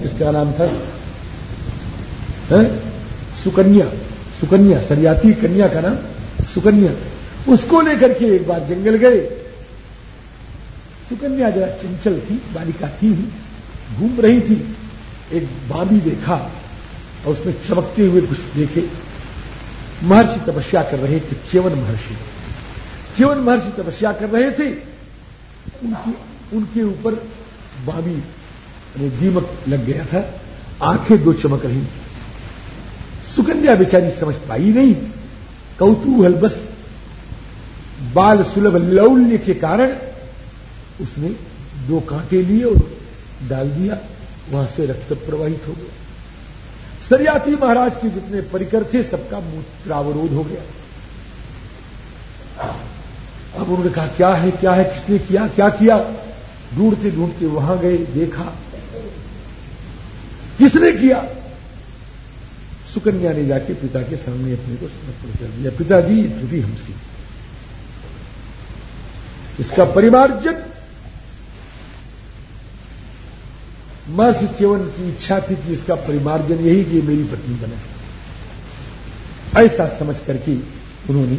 इसका नाम था? है? सुकन्या। सुकन्या, सरियाती कन्या का नाम? सुकन्या। उसको लेकर के एक बार जंगल गए। सुकन्या जरा चंचल थी, बालिका थी घूम रही थी। एक बाबी देखा और उसमें चमकते हुए कुछ देखे। महर्षि तपस्या कर रहे थे चेवन महर्षि। चेवन महर्षि तपस्या कर रहे थे। उनके उनके ऊपर बाबी दीमक लग गया था। आँखें दो चमक रही। सुकन्या बेचारी समझ पाई नहीं। कौतूहल बस बाल सुलभ लौल्य के कारण उसने दो कांटे लिए और डाल दिया। वहाँ से रक्त प्रवाहित हो गया। सरियाती महाराज के जितने परिकर थे, सबका मूत्रावरोध हो गया। अब उन्होंने कहा, क्या है क्या है? किसने किया, क्या किया? ढूंढते ढूंढते वहाँ गए, देखा किसने किया? सुकन्या ने जाके पिता के सामने अपने को समर्पण कर दिया। पिताजी त्रुटि हमसे। इसका परिमार्जन। महर्षि च्यवन की इच्छा थी कि इसका परिमार्जन यही कि मेरी पत्नी बने। ऐसा समझ करके उन्होंने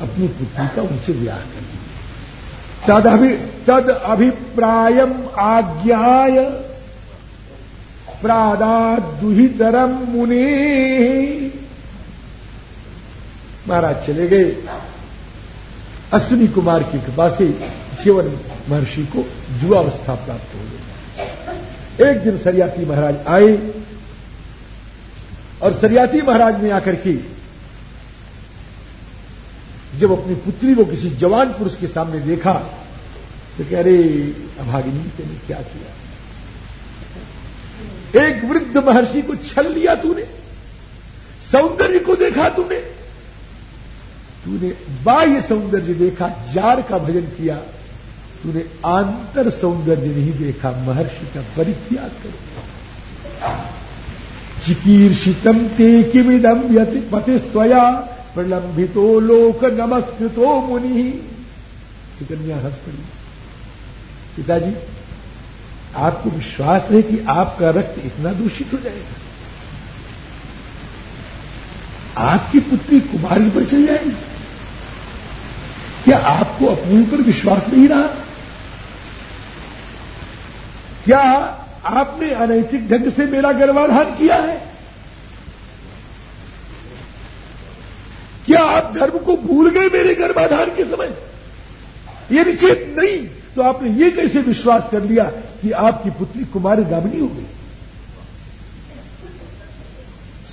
अपनी पुत्री का उनसे विवाह कर दिया। तद अभि तद अभिप्रायम आज्ञाय प्रादादुहितरम मुनि। महाराज चले गए। अश्विनी कुमार की कृपा से जीवन महर्षि को जुआवस्था प्राप्त हो गई। एक दिन सरियाती महाराज आए और सरियाती महाराज ने आकर के जब अपनी पुत्री को किसी जवान पुरुष के सामने देखा तो कह, अरे, अभागिनी, तेने क्या किया? एक वृद्ध महर्षि को छल लिया तूने, सौंदर्य को देखा तूने। तूने बाह्य सौंदर्य देखा, जार का भजन किया, तूने आंतर सौंदर्य नहीं देखा, महर्षि का परित्याग कर। चिकीर्षितम ते किमिदम यति पतिस्त्वया प्रलंबितो लोक नमस्कृतो मुनि। सुकन्या हंस पड़ी। पिताजी आपको विश्वास है कि आपका रक्त इतना दूषित हो जाएगा। आपकी पुत्री कुमारी पर चल जाएगी। क्या आपको अपने ऊपर विश्वास नहीं रहा? क्या आपने अनैतिक ढंग से मेरा गर्भाधान किया है? क्या आप धर्म को भूल गए मेरे गर्भाधान के समय? ये निश्चित नहीं। तो आपने ये कैसे विश्वास कर लिया कि आपकी पुत्री कुमारी दामिनी हो गई।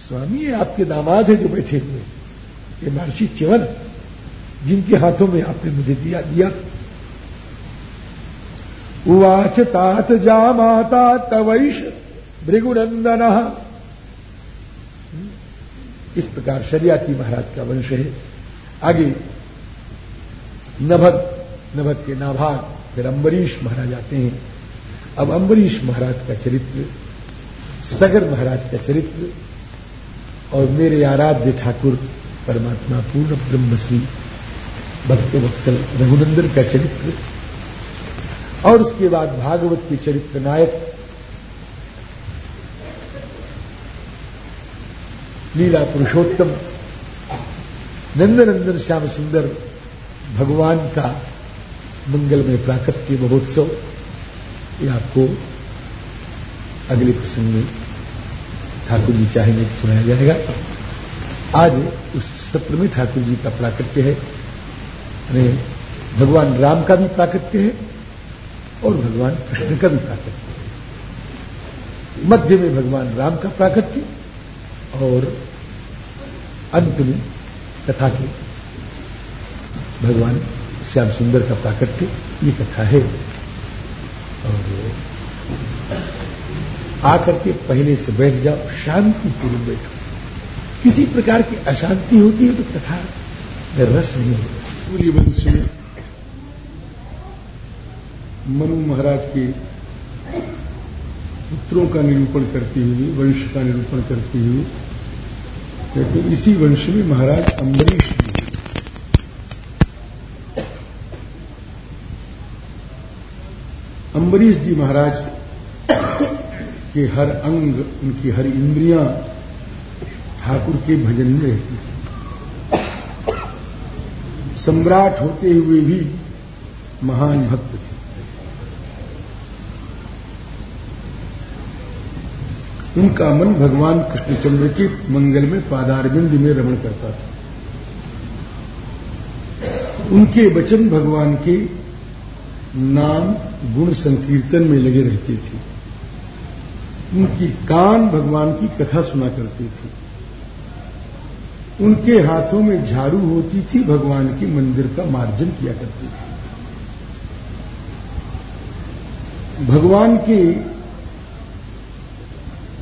स्वामी आपके दामाद है जो बैठे हुए ये महर्षि च्यवन, जिनके हाथों में आपने मुझे दिया दिया उवाच तात जा माता तवैश भृगुनंदन। इस प्रकार शरियाती महाराज का वंश है। आगे, नभद नभद के नाभाग फिर अम्बरीश महाराज आते हैं। अब अम्बरीश महाराज का चरित्र, सगर महाराज का चरित्र, और मेरे आराध्य ठाकुर परमात्मा पूर्ण ब्रह्मश्री भक्त वत्सल रघुनंदन का चरित्र, और उसके बाद भागवत के चरित्र नायक, लीला पुरुषोत्तम, नंदनंदन श्याम सुंदर, भगवान का मंगलमय प्राकट्य महोत्सव ये आपको अगले प्रसंग में ठाकुर जी चाहेंगे तो सुनाया जाएगा। आज उस सत्र में ठाकुर जी का प्राकृत्य है। भगवान राम का भी प्राकृत्य है और भगवान कृष्ण का भी प्राकृत्य है। मध्य में भगवान राम का प्राकृत्य और अंत में कथा के भगवान श्याम सुंदर का प्राकृत्य ये कथा है। और आकर के पहले से बैठ जाओ शांतिपूर्वक बैठो। किसी प्रकार की अशांति होती है तो कथा में रस नहीं होता। वंश में मनु महाराज के पुत्रों का निरूपण करती हुई, वंश का निरूपण करती हुई कहते इसी वंश में महाराज अम्बरीश अम्बरीश जी महाराज, के हर अंग, उनकी हर इंद्रियाँ ठाकुर के भजन में रहती थी सम्राट होते हुए भी महान भक्त थे। उनका मन भगवान कृष्णचंद्र के मंगल में पादारविंद में रमण करता था। उनके वचन भगवान के नाम गुण संकीर्तन में लगे रहते थे। उनकी कान भगवान की कथा सुना करते थे। उनके हाथों में झाड़ू होती थी, भगवान के मंदिर का मार्जन किया करते थे। भगवान के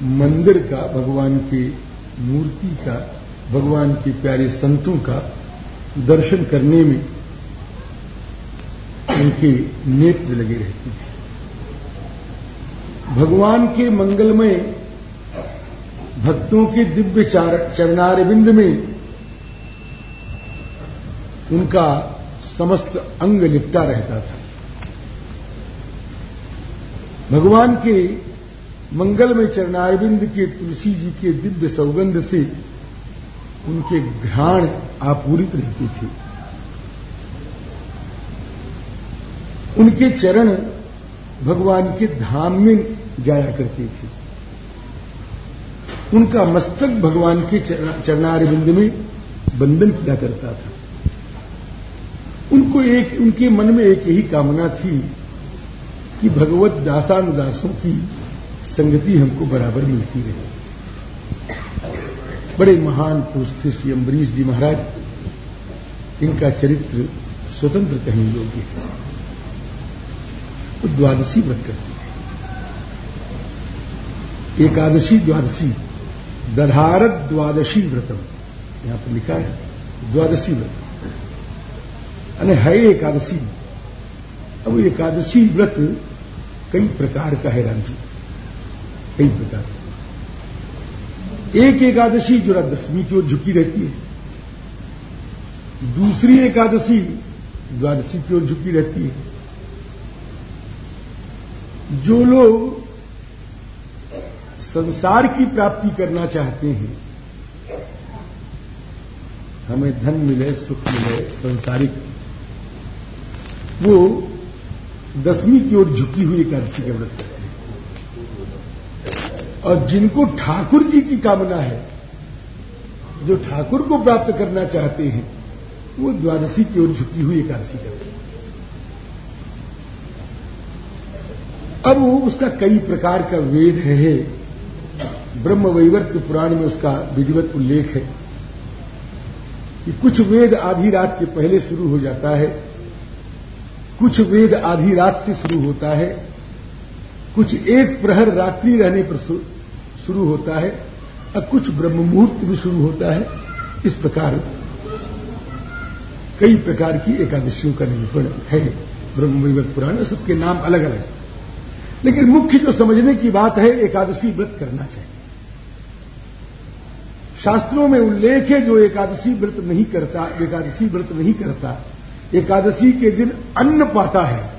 मंदिर का, भगवान की मूर्ति का, भगवान के प्यारे संतों का दर्शन करने में उनके नेत्र लगे रहते थे भगवान के मंगलमय भक्तों के दिव्य चरणारविंद में उनका समस्त अंग लिपटा रहता था। भगवान के मंगल में चरणारविंद के तुलसी जी के दिव्य सौगंध से उनके घ्राण आपूरित रहते थे। उनके चरण भगवान के धाम में जाया करती थी। उनका मस्तक भगवान के चरणारविंद में बंधन किया करता था। उनको एक, उनके मन में एक यही कामना थी कि भगवत दासानुदासों की संगति हमको बराबर मिलती रहे। बड़े महान पुरुष थे श्री अम्बरीश जी महाराज। इनका चरित्र स्वतंत्र कहीं योग्य है। वो द्वादशी व्रत करते थे एकादशी द्वादशी, दधारत द्वादशी व्रतम। यहाँ पर लिखा है, द्वादशी व्रत। अने है एकादशी। अब एकादशी व्रत कई प्रकार का है राम जी। कई प्रकार एक एकादशी जो दसवीं की ओर झुकी रहती है, दूसरी एकादशी द्वादशी की ओर झुकी रहती है। जो लोग संसार की प्राप्ति करना चाहते हैं, हमें धन मिले, सुख मिले, संसारिक, वो दसवीं की ओर झुकी हुई एकादशी का व्रत करते हैं। और जिनको ठाकुर जी की कामना है, जो ठाकुर को प्राप्त करना चाहते हैं, वो द्वादशी की ओर झुकी हुई एकादशी करते हैं अब वो उसका कई प्रकार का वेद है ब्रह्म वैवर्त पुराण में उसका विधिवत उल्लेख है कि कुछ वेद आधी रात के पहले शुरू हो जाता है, कुछ वेद आधी रात से शुरू होता है, कुछ एक प्रहर रात्रि रहने पर शुरू होता है, और कुछ ब्रह्म मुहूर्त भी शुरू होता है। इस प्रकार कई प्रकार की एकादशियों का निरूपण है। ब्रह्म विवत पुराण सबके नाम अलग अलग लेकिन मुख्य जो समझने की बात है, एकादशी व्रत करना चाहिए। शास्त्रों में उल्लेख है, जो एकादशी व्रत नहीं करता, एकादशी व्रत नहीं करता, एकादशी के दिन अन्न पाता है।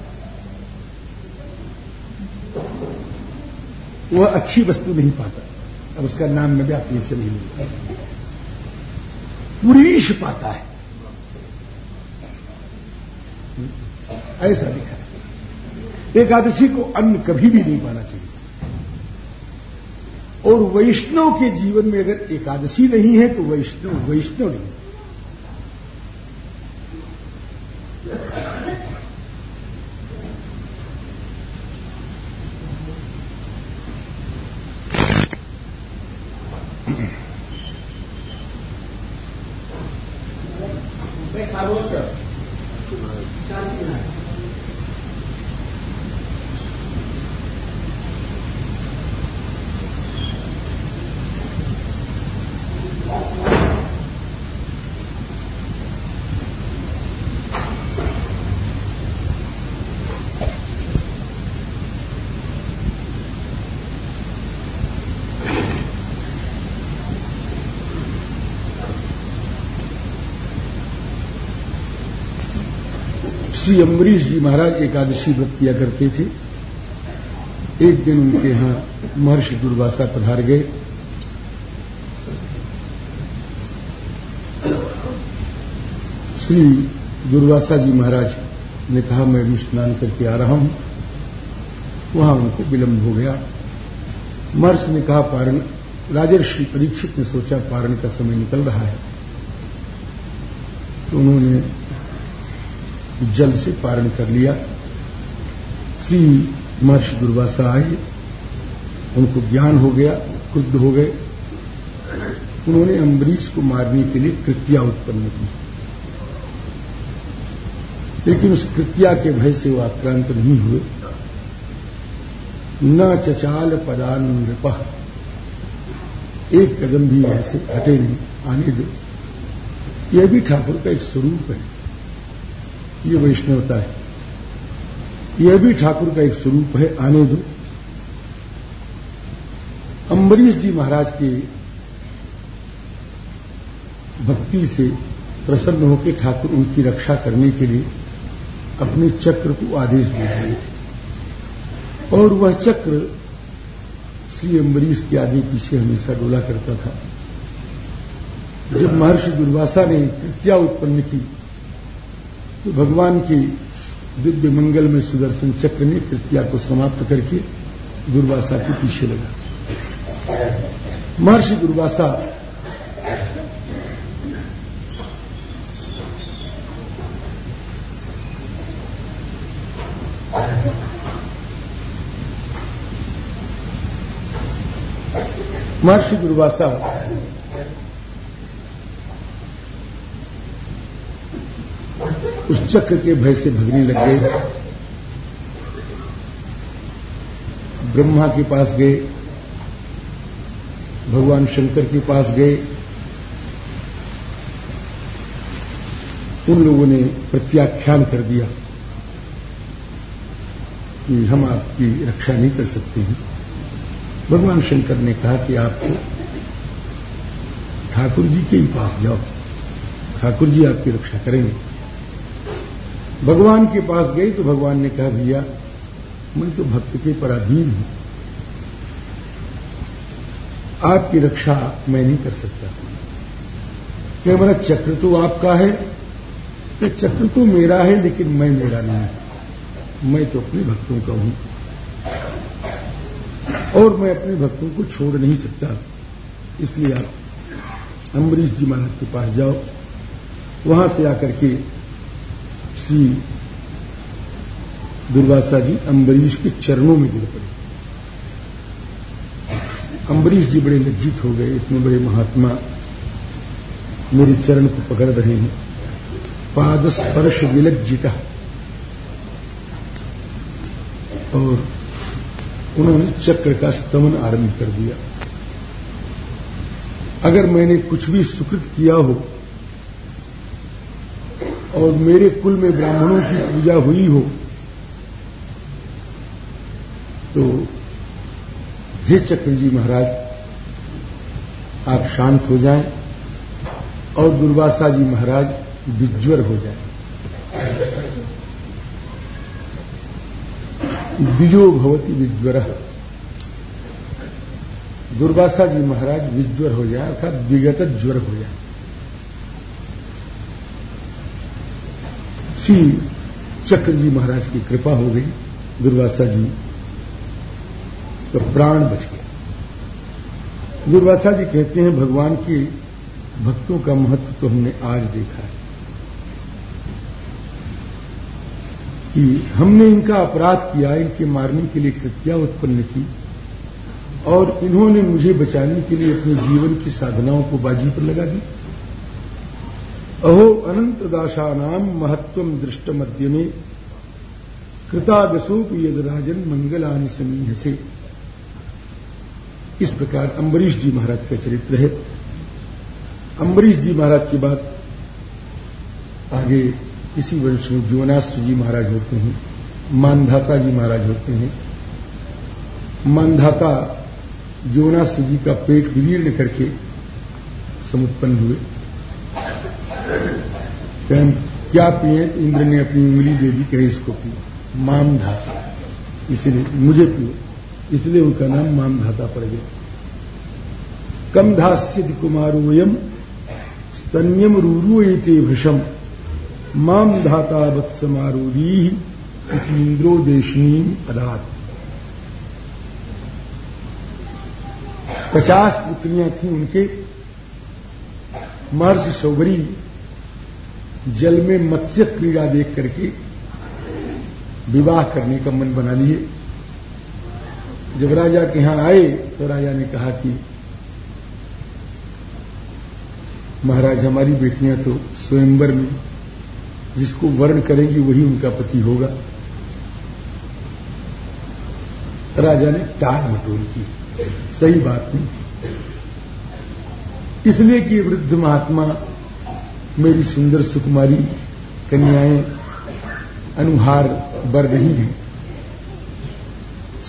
वह अच्छी वस्तु नहीं पाता। अब उसका नाम मैं अपने से नहीं मिलता पुरीश पाता है। ऐसा लिखा एकादशी को अन्न कभी भी नहीं पाना चाहिए। और वैष्णव के जीवन में अगर एकादशी नहीं है तो वैष्णव वैष्णव नहीं। श्री अम्बरीश जी महाराज एकादशी व्रत किया करते थे। एक दिन उनके यहाँ महर्षि दुर्वासा पधार गए। श्री दुर्वासा जी महाराज ने कहा, मैं भी स्नान करके आ रहा हूँ। वहाँ उनको विलंब हो गया। महर्षि ने कहा, पारण, राजर्षि परीक्षित ने सोचा, पारण का समय निकल रहा है। तो उन्होंने जल से पारण कर लिया। श्री महर्षि दुर्वासा आए उनको ज्ञान हो गया, क्रुद्ध हो गए। उन्होंने अम्बरीश को मारने के लिए कृत्या उत्पन्न की। लेकिन उस कृत्या के भय से वो आक्रांत नहीं हुए। न चचाल पदान नृप। एक कदम भी ऐसे हटे नहीं। आने दो यह भी ठाकुर का एक स्वरूप है। ये वैष्णवता है। यह भी ठाकुर का एक स्वरूप है आने दो अम्बरीश जी महाराज की भक्ति से प्रसन्न होकर ठाकुर उनकी रक्षा करने के लिए अपने चक्र को आदेश दे रहे थे। और वह चक्र श्री अम्बरीश के आगे पीछे हमेशा डोला करता था। जब महर्षि दुर्वासा ने कृत्या उत्पन्न की तो भगवान की दिव्य मंगल में सुदर्शन चक्र ने कृत्या को समाप्त करके दुर्वासा के पीछे लगा। महर्षि दुर्वासा महर्षि दुर्वासा उस चक्र के भय से भगने लग गए। ब्रह्मा के पास गए, भगवान शंकर के पास गए। उन लोगों ने प्रत्याख्यान कर दिया कि हम आपकी रक्षा नहीं कर सकते हैं। भगवान शंकर ने कहा कि आप ठाकुर जी के ही पास जाओ। ठाकुर जी आपकी रक्षा करेंगे। भगवान के पास गई तो भगवान ने कहा, भैया, मैं तो भक्त के पराधीन हूँ। आपकी रक्षा मैं नहीं कर सकता। क्या मेरा चक्र तो आपका है तो चक्र तो मेरा है, लेकिन मैं मेरा नहीं हूँ। मैं तो अपने भक्तों का हूँ। और मैं अपने भक्तों को छोड़ नहीं सकता। इसलिए आप अम्बरीश जी महाराज के पास जाओ। वहाँ से आकर के श्री दुर्वासा जी अम्बरीश के चरणों में गिर पड़े। अम्बरीश जी बड़े लज्जित हो गए, इतने बड़े महात्मा मेरे चरण को पकड़ रहे हैं। पाद स्पर्श विलज्जिता। और उन्होंने चक्र का स्तमन आरंभ कर दिया। अगर मैंने कुछ भी सुकृत किया हो और मेरे कुल में ब्राह्मणों की पूजा हुई हो तो हे चक्र जी महाराज, आप शांत हो जाएँ और दुर्वासा जी महाराज विज्वर हो जाएँ। द्विजो भवती विज्वर। दुर्वासा जी महाराज विज्वर हो जाए, अर्थात विगत ज्वर हो जाए। श्री चक्र जी महाराज की कृपा हो गई, दुर्वासा जी तो प्राण बच गया। दुर्वासा जी कहते हैं, भगवान के भक्तों का महत्व तो हमने आज देखा है कि हमने इनका अपराध किया, इनके मारने के लिए कृत्या उत्पन्न की और इन्होंने मुझे बचाने के लिए अपने जीवन की साधनाओं को बाजी पर लगा दी। अहो अनंत दाशानाम महत्व दृष्ट मध्य में कृतादसोप यद राजन मंगलानि समीह से इस प्रकार अम्बरीश जी महाराज का चरित्र है। अम्बरीश जी महाराज के बाद आगे इसी वंश में जीवनास्त्र जी महाराज होते हैं, मानधाता जी महाराज होते हैं। मानधाता जीवनास्त्र जी का पेट विदीर्ण करके समुत्पन्न हुए। क्या पिए? इंद्र ने अपनी उंगली दे दी कहे इसको पियो माम धाता इसीलिए मुझे पियो इसलिए उनका नाम मामधाता पड़ गया। कम धास्यति कुमारोयम स्तन्यम रूरुएते भृषम माम धाता वत्समारूरी इंद्रो देशनी अदात। पचास पुत्रियाँ थी उनके। महर्षि सौगरी जल में मत्स्य क्रीड़ा देख करके विवाह करने का मन बना लिए। जब राजा के यहाँ आए तो राजा ने कहा कि, महाराज, हमारी बेटियाँ तो स्वयंवर में, जिसको वर्ण करेंगी वही उनका पति होगा। राजा ने टाल मटोल की। सही बात नहीं। इसलिए कि वृद्ध महात्मा मेरी सुंदर सुकुमारी कन्याएँ अनुहार बर रही हैं।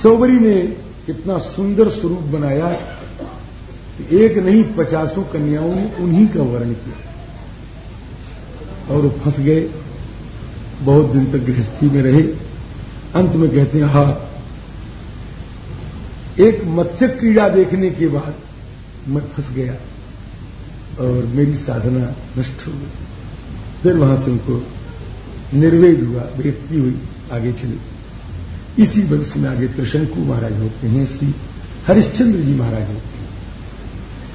सौबरी ने इतना सुंदर स्वरूप बनाया कि एक नहीं, पचासों कन्याओं ने उन्हीं का वर्ण किया। और फंस गए, बहुत दिन तक गृहस्थी में रहे। अंत में कहते हैं, हा, एक मत्स्य क्रीड़ा देखने के बाद मैं फंस गया। और मेरी साधना नष्ट हो गई। फिर वहाँ से उनको निर्वेद हुआ व्यक्ति हुई, आगे चली। इसी वंश में आगे कृष्णकु महाराज होते हैं, श्री हरिश्चंद्र जी महाराज होते हैं।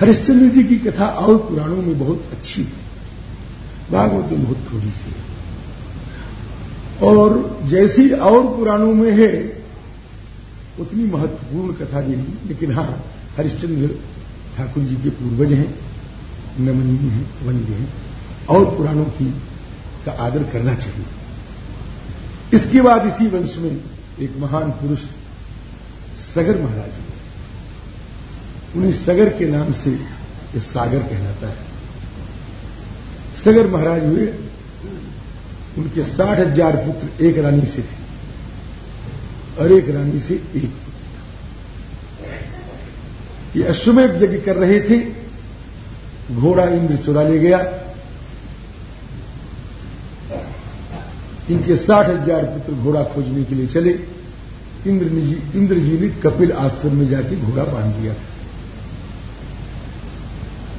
हरिश्चंद्र जी की कथा और पुराणों में बहुत अच्छी है। भागवत में बहुत थोड़ी सी है। और जैसी और पुराणों में है, उतनी महत्वपूर्ण कथा नहीं, लेकिन हाँ, हरिश्चंद्र ठाकुर जी के पूर्वज हैं। नमनीय हैं वन्य हैं और पुराणों की का आदर करना चाहिए। इसके बाद इसी वंश में एक महान पुरुष सगर महाराज हुए। उन्हीं सगर के नाम से यह सागर कहलाता है। सगर महाराज हुए, उनके साठ हज़ार पुत्र एक रानी से थे, और एक रानी से एक पुत्र ये अश्वमेध यज्ञ कर रहे थे घोड़ा इंद्र चुरा ले गया। इनके साठ हज़ार पुत्र घोड़ा खोजने के लिए चले। इंद्र जी इंद्र जी ने कपिल आश्रम में जाके घोड़ा बाँध दिया।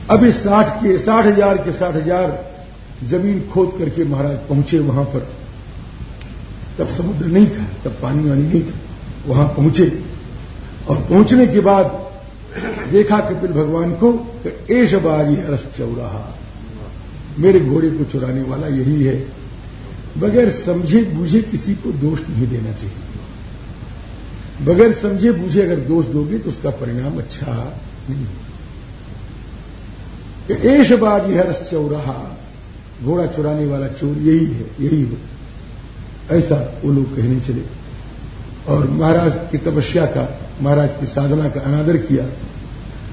अब इस साठ के साठ हज़ार के साठ हज़ार ज़मीन खोद करके महाराज पहुँचे वहाँ पर। तब समुद्र नहीं था, तब पानी वानी नहीं था। वहाँ पहुँचे। और पहुँचने के बाद देखा कपिल भगवान को कि एश बाजी हरस चौराहा। मेरे घोड़े को चुराने वाला यही है। बगैर समझे बूझे किसी को दोष नहीं देना चाहिए। बगैर समझे बूझे अगर दोष दोगे तो उसका परिणाम अच्छा नहीं होगा एश बाजी हरस चौराहा, घोड़ा चुराने वाला चोर यही है यही है। ऐसा वो लोग कहने चले। और महाराज की तपस्या का, महाराज की साधना का अनादर किया।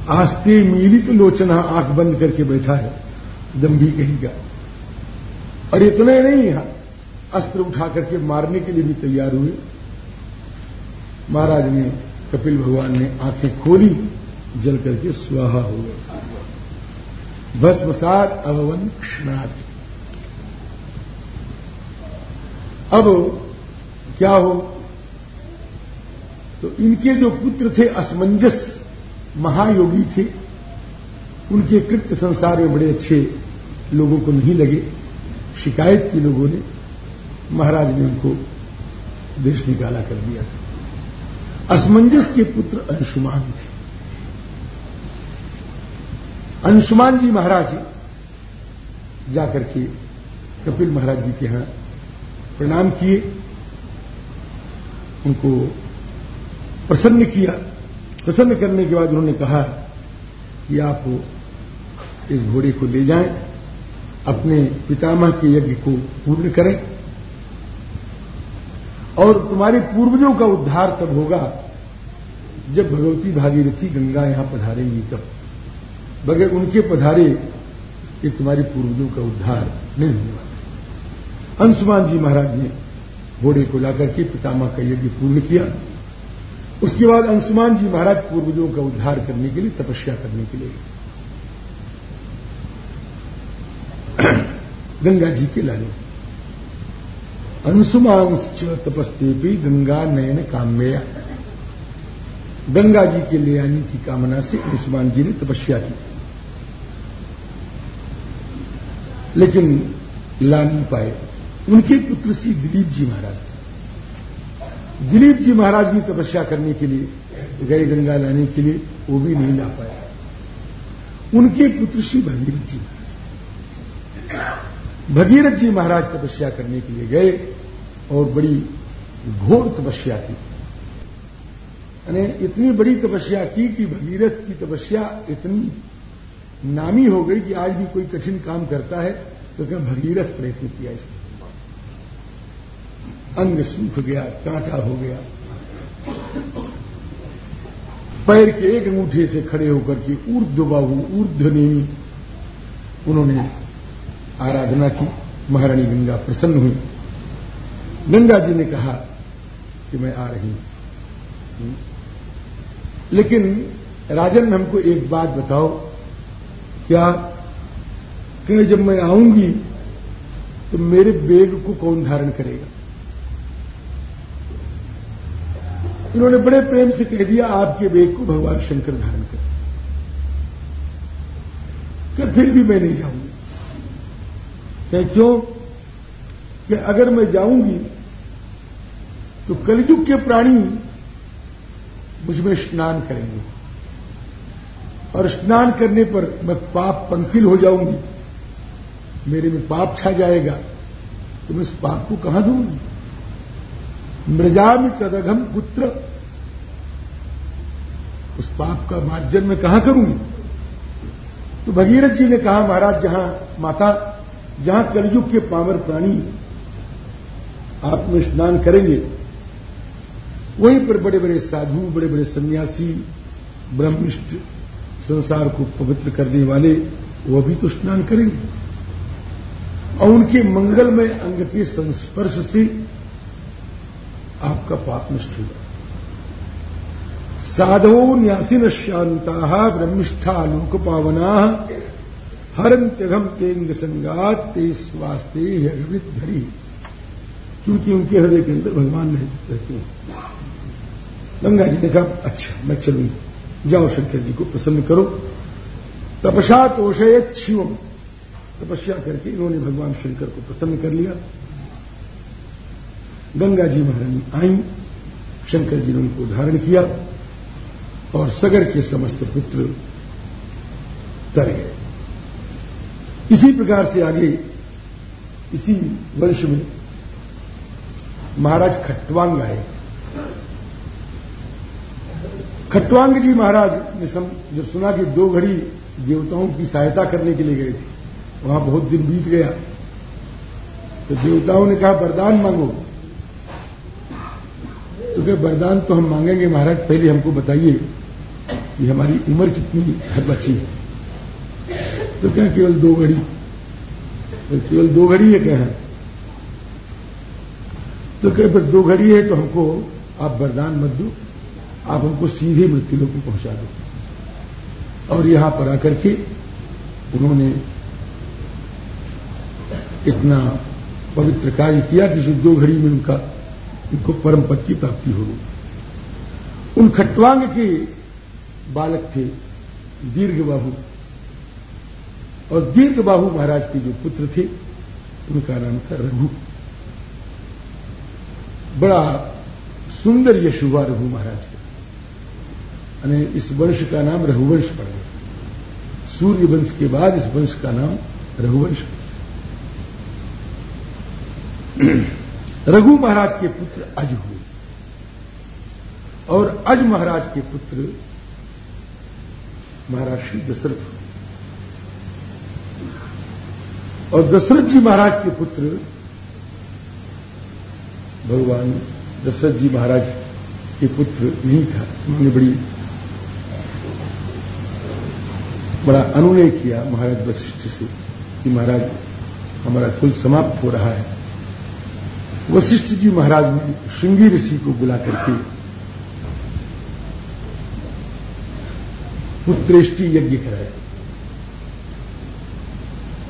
आस्ते मीलित लोचना आँख बंद करके बैठा है। दम्भी कहीं का और इतना नहीं है, अस्त्र उठा करके मारने के लिए भी तैयार हुए। महाराज ने, कपिल भगवान ने आँखें खोली, जल करके स्वाहा हो गए। भस्मसार अभवन क्षणार्थ। अब क्या हो? तो इनके जो पुत्र थे असमंजस महायोगी थे। उनके कृत्य संसार में बड़े अच्छे लोगों को नहीं लगे। शिकायत की लोगों ने महाराज ने उनको देश निकाला कर दिया था। असमंजस के पुत्र अंशुमान थे। अंशुमान जी महाराज जाकर के कपिल महाराज जी के यहाँ प्रणाम किए। उनको प्रसन्न किया। प्रसन्न करने के बाद उन्होंने कहा कि आप इस घोड़े को ले जाएँ, अपने पितामह के यज्ञ को पूर्ण करें, और तुम्हारे पूर्वजों का उद्धार तब होगा जब भगवती भागीरथी गंगा यहाँ पधारेंगी तब। बगैर उनके पधारे कि तुम्हारे पूर्वजों का उद्धार नहीं होने वाला अंशुमान जी महाराज ने घोड़े को लाकर के पितामह का यज्ञ पूर्ण किया। उसके बाद अंशुमान जी महाराज पूर्वजों का उद्धार करने के लिए, तपस्या करने के लिए। गंगा जी के लाले। अंशुमांश तपस्ते भी गंगा नयन काम्य गंगा जी के ले आने की कामना से हनुमान जी ने तपस्या की। लेकिन ला नहीं पाए। उनके पुत्र श्री दिलीप जी महाराज थे। दिलीप जी महाराज भी तपस्या करने के लिए, गए गंगा लाने के लिए, वो भी नहीं ला पाया। उनके पुत्र श्री भगीरथ जी महाराज। भगीरथ जी महाराज तपस्या करने के लिए गए और बड़ी घोर तपस्या की। इतनी बड़ी तपस्या की कि भगीरथ की तपस्या इतनी नामी हो गई कि आज भी कोई कठिन काम करता है तो क्या भगीरथ प्रयत्न किया इसने अंग सूख गया कांटा हो गया। पैर के एक अंगूठे से खड़े होकर के ऊर्ध्व बाहु, ऊर्ध्वनेमी, उन्होंने आराधना की। महारानी गंगा प्रसन्न हुई। गंगा जी ने कहा कि मैं आ रही हूँ। लेकिन राजन हमको एक बात बताओ। क्या कि जब मैं आऊँगी तो मेरे बेग को कौन धारण करेगा? इन्होंने बड़े प्रेम से कह दिया, आपके वेग को भगवान शंकर धारण कर। कि फिर भी मैं नहीं जाऊँगी। क्यों? कि अगर मैं जाऊँगी तो कलयुग के प्राणी मुझमें स्नान करेंगे। और स्नान करने पर मैं पाप पंकिल हो जाऊँगी। मेरे में पाप छा जाएगा तो मैं इस पाप को कहाँ दूँगी मृजा में तदघम पुत्र। उस पाप का मार्जन मैं कहाँ करूँगी? तो भगीरथ जी ने कहा, महाराज, जहाँ माता, जहाँ कलयुग के पावर प्राणी आप में स्नान करेंगे, वहीं पर बड़े बड़े साधु, बड़े बड़े सन्यासी ब्रह्मिष्ट संसार को पवित्र करने वाले, वो भी तो स्नान करेंगे। और उनके मंगलमय अंग के संस्पर्श से आपका पाप नष्ट होगा साधवो न्यासीन शांता ब्रह्मिष्ठा लोक पावना हरंत्यघम तेंग संगात ते स्वास्थ्य अगवित धरी क्योंकि उनके हृदय के अंदर भगवान नहीं रहते। हैं गंगा जी ने कहा अच्छा मैं चलूँगी। जाओ शंकर जी को प्रसन्न करो। तपसा तोषय शिवम तपस्या करके इन्होंने भगवान शंकर को प्रसन्न कर लिया। गंगा जी महारानी आई शंकर जी ने उनको धारण किया और सगर के समस्त पुत्र तर गए। इसी प्रकार से आगे इसी वंश में महाराज खट्वांग आए। खट्वांग जी महाराज ने सम, जब सुना कि दो घड़ी देवताओं की सहायता करने के लिए गए थे वहाँ बहुत दिन बीत गया। तो देवताओं ने कहा वरदान मांगो। तो वरदान तो हम मांगेंगे महाराज, पहले हमको बताइए कि हमारी उम्र कितनी है बची है। तो क्या केवल दो घड़ी? तो केवल दो घड़ी है क्या? है तो क्या फिर दो घड़ी है तो हमको, आप वरदान मत दो, आप हमको सीधे मृत्यु लोग को पहुँचा दो। और यहाँ पर आकर के उन्होंने इतना पवित्र कार्य किया कि दो घड़ी में उनका उनको परम पद की प्राप्ति होगी। उन खट्वांग के बालक थे दीर्घबाहु। और दीर्घबाहु महाराज के जो पुत्र थे, उनका नाम था रघु। बड़ा सुंदर यश हुआ रघु महाराज का इस वंश का नाम रघुवंश पड़ गया। सूर्य वंश के बाद इस वंश का नाम रघुवंश रघु महाराज के पुत्र अज हुए। और अज महाराज के पुत्र महाराज श्री दशरथ और दशरथ जी महाराज के पुत्र भगवान दशरथ जी महाराज के पुत्र नहीं था। उन्होंने बड़ी बड़ा अनुनय किया महाराज वशिष्ठ से कि महाराज, हमारा कुल समाप्त हो रहा है। वशिष्ठ जी महाराज ने श्रृंगी ऋषि को बुला करके पुत्रेष्टि यज्ञ कराया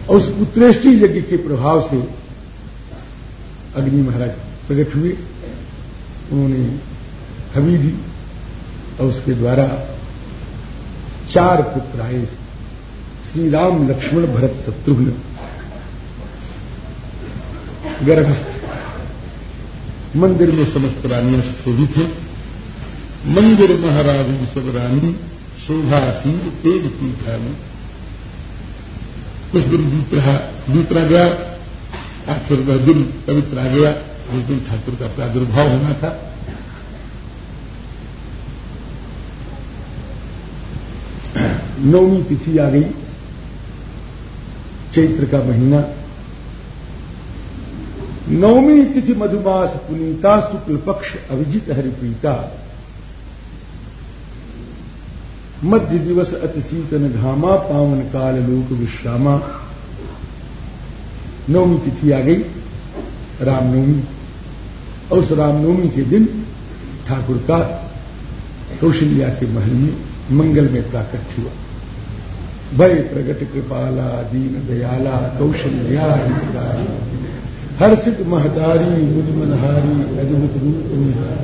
और उस पुत्रेष्टि यज्ञ के प्रभाव से अग्नि महाराज प्रकट हुए। उन्होंने हवी दी और उसके द्वारा चार पुत्र आए। श्री राम लक्ष्मण भरत शत्रुघ्न, गर्भस्थ मंदिर में समस्त रानियाँ शोभित हैं। मंदिर महाराज सब रानी शोभाती तेज पीठा में कुछ दिन बीत रहा बीतरा गया आखिर वह दिन पवित्र आ गया। उस दिन ठाकुर का प्रादुर्भाव होना था। नौमी तिथि आ गई। चैत्र का महीना नवमी तिथि मधुमास पुनीता शुक्ल पक्ष अभिजित हरिप्रीता मध्य दिवस अति शीतन घामा, पावन काल लोक विश्रामा। नवमी तिथि आ गई, रामनवमी। और उस रामनवमी के दिन ठाकुर का कौशल्या के महल में मंगल में प्राकट हुआ। भय प्रगट कृपाला, दीन दयाला, कौशल्या हर्षित महतारी मुझ मनहारी अद्भुत रूप निहार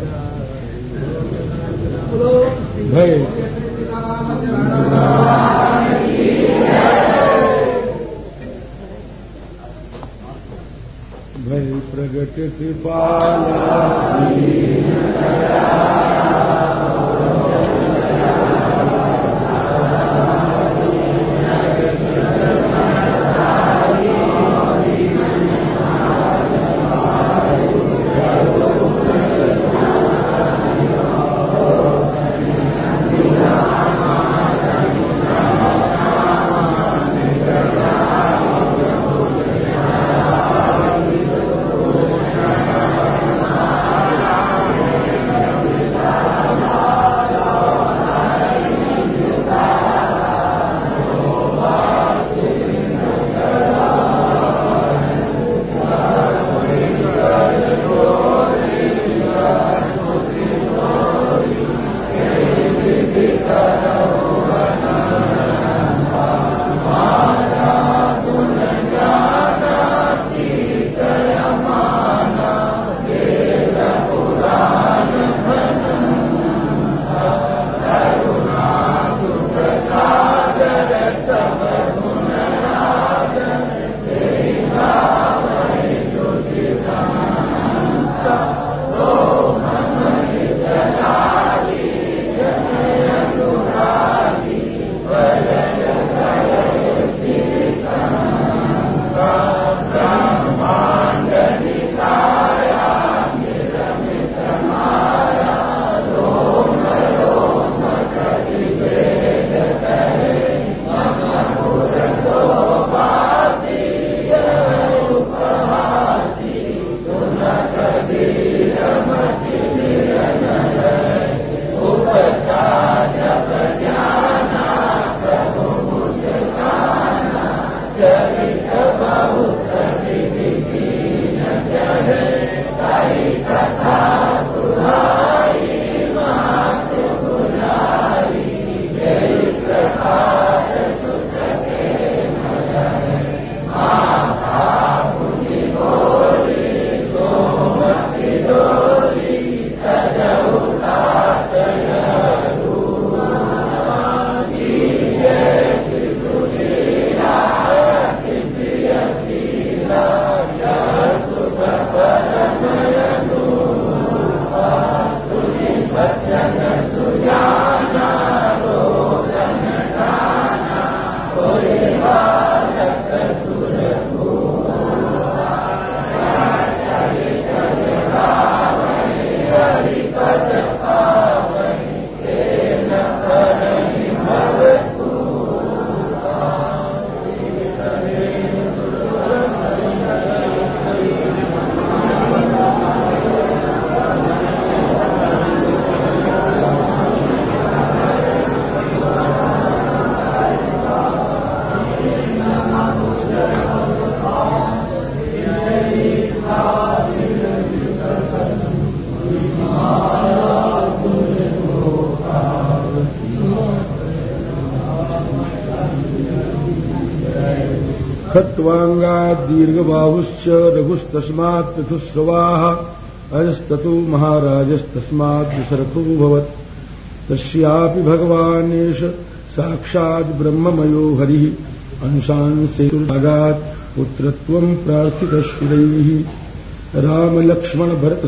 भय। भय प्रगट कृपाला खत्वांगा दीर्घबाहुश्च रघुस्तस्मात् पृथुस्रवाः अजस्ततो महाराजस्तस्मात् विसरथोऽभवत् तस्यापि भगवानेश साक्षात् ब्रह्ममयो हरिः अंशांसेगात् पुत्रत्वम् प्रार्थितशिरैः रामलक्ष्मण भरत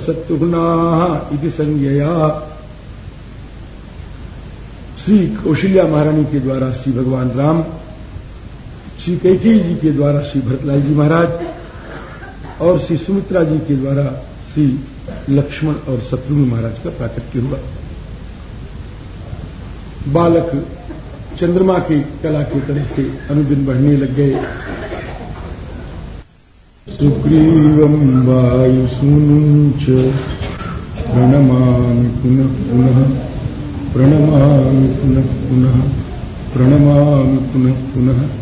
इति संज्ञया। श्री कौशल्या महारानी के द्वारा श्री भगवान राम श्री कैकेयी जी के द्वारा श्री भरतलाल जी महाराज और श्री सुमित्रा जी के द्वारा श्री लक्ष्मण और शत्रुघ्न महाराज का प्राकट्य हुआ। बालक चंद्रमा की कला की तरह से अनुदिन बढ़ने लग गए। सुग्रीवम वायुसूनुच प्रणमामि पुनः पुनः, प्रणमामि पुनः पुनः, प्रणमामि पुनः पुनः।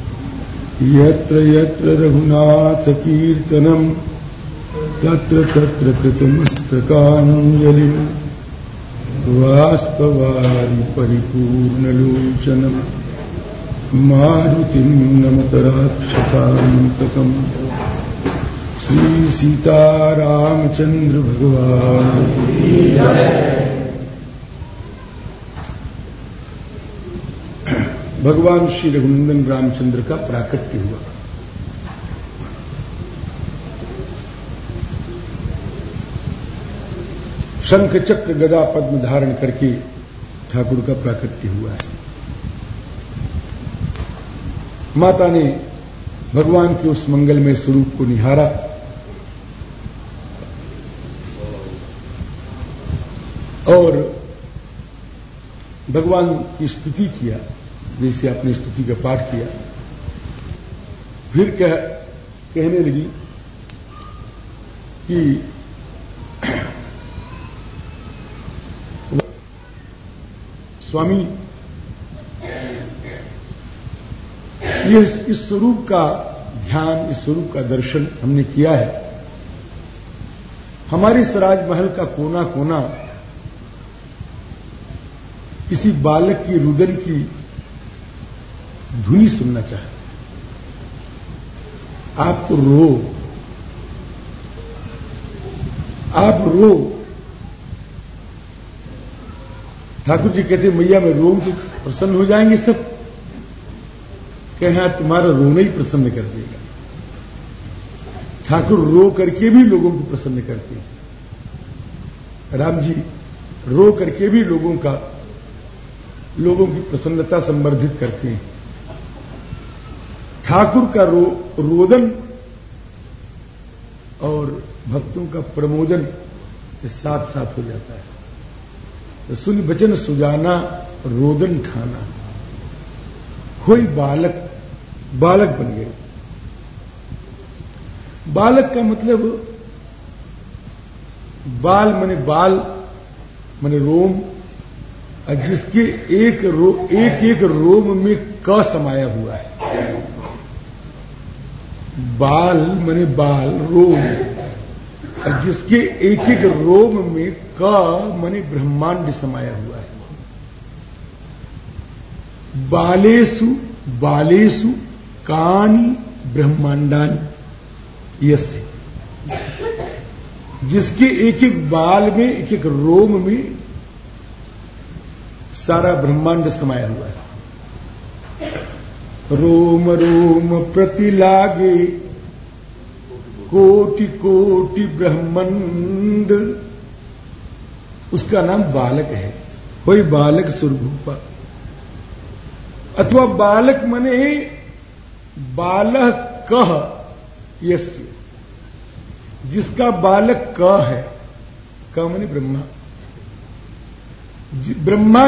यत्र यत्र रघुनाथकीर्तनम् तत्र तत्र कृतमस्तकाञ्जलिम् वाष्पवारि परिपूर्णलोचनम् मारुतिम् नमतराक्षसान्तकम्। श्रीसीतारामचन्द्र भगवान्। भगवान श्री रघुनंदन रामचंद्र का प्राकट्य हुआ। शंख चक्र गदा पद्म धारण करके ठाकुर का प्राकट्य हुआ है। माता ने भगवान के उस मंगलमय स्वरूप को निहारा। और भगवान की स्तुति किया। जैसे अपनी स्तुति का पाठ किया। फिर कह, कहने लगी कि स्वामी यह इस स्वरूप का ध्यान इस स्वरूप का दर्शन हमने किया है। हमारे सराज महल का कोना कोना किसी बालक की रुदन की धुनी सुनना चाहे आप रो। आप रो। ठाकुर जी कहते मैया, मैं रो तो प्रसन्न हो जाएँगे सब। कहे तुम्हारा रोना ही प्रसन्न कर देगा। ठाकुर रो करके भी लोगों को प्रसन्न करते हैं। राम जी, रो करके भी लोगों का, लोगों की प्रसन्नता संवर्धित करते हैं। ठाकुर का रो, रोदन और भक्तों का प्रमोदन साथ साथ हो जाता है। तो सुन बचन सुजाना रोदन खाना। कोई बालक बालक बन गए। बालक का मतलब बाल मने बाल मने रोम जिसके एक रो एक एक रोम में क समाया हुआ है। बाल मने बाल रोम जिसके एक एक रोम में क मने ब्रह्मांड समाया हुआ है। बालेसु बालेसु, कानी, ब्रह्मांडानी, यस्य। जिसके एक एक बाल में एक एक रोम में सारा ब्रह्मांड समाया हुआ है। रोम रोम प्रति लागे कोटि कोटि ब्रह्मंड। उसका नाम बालक है। कोई बालक सुरभूपा। अथवा बालक मने बाल कह, यस्य। जिसका बालक क है क मने ब्रह्मा। ब्रह्मा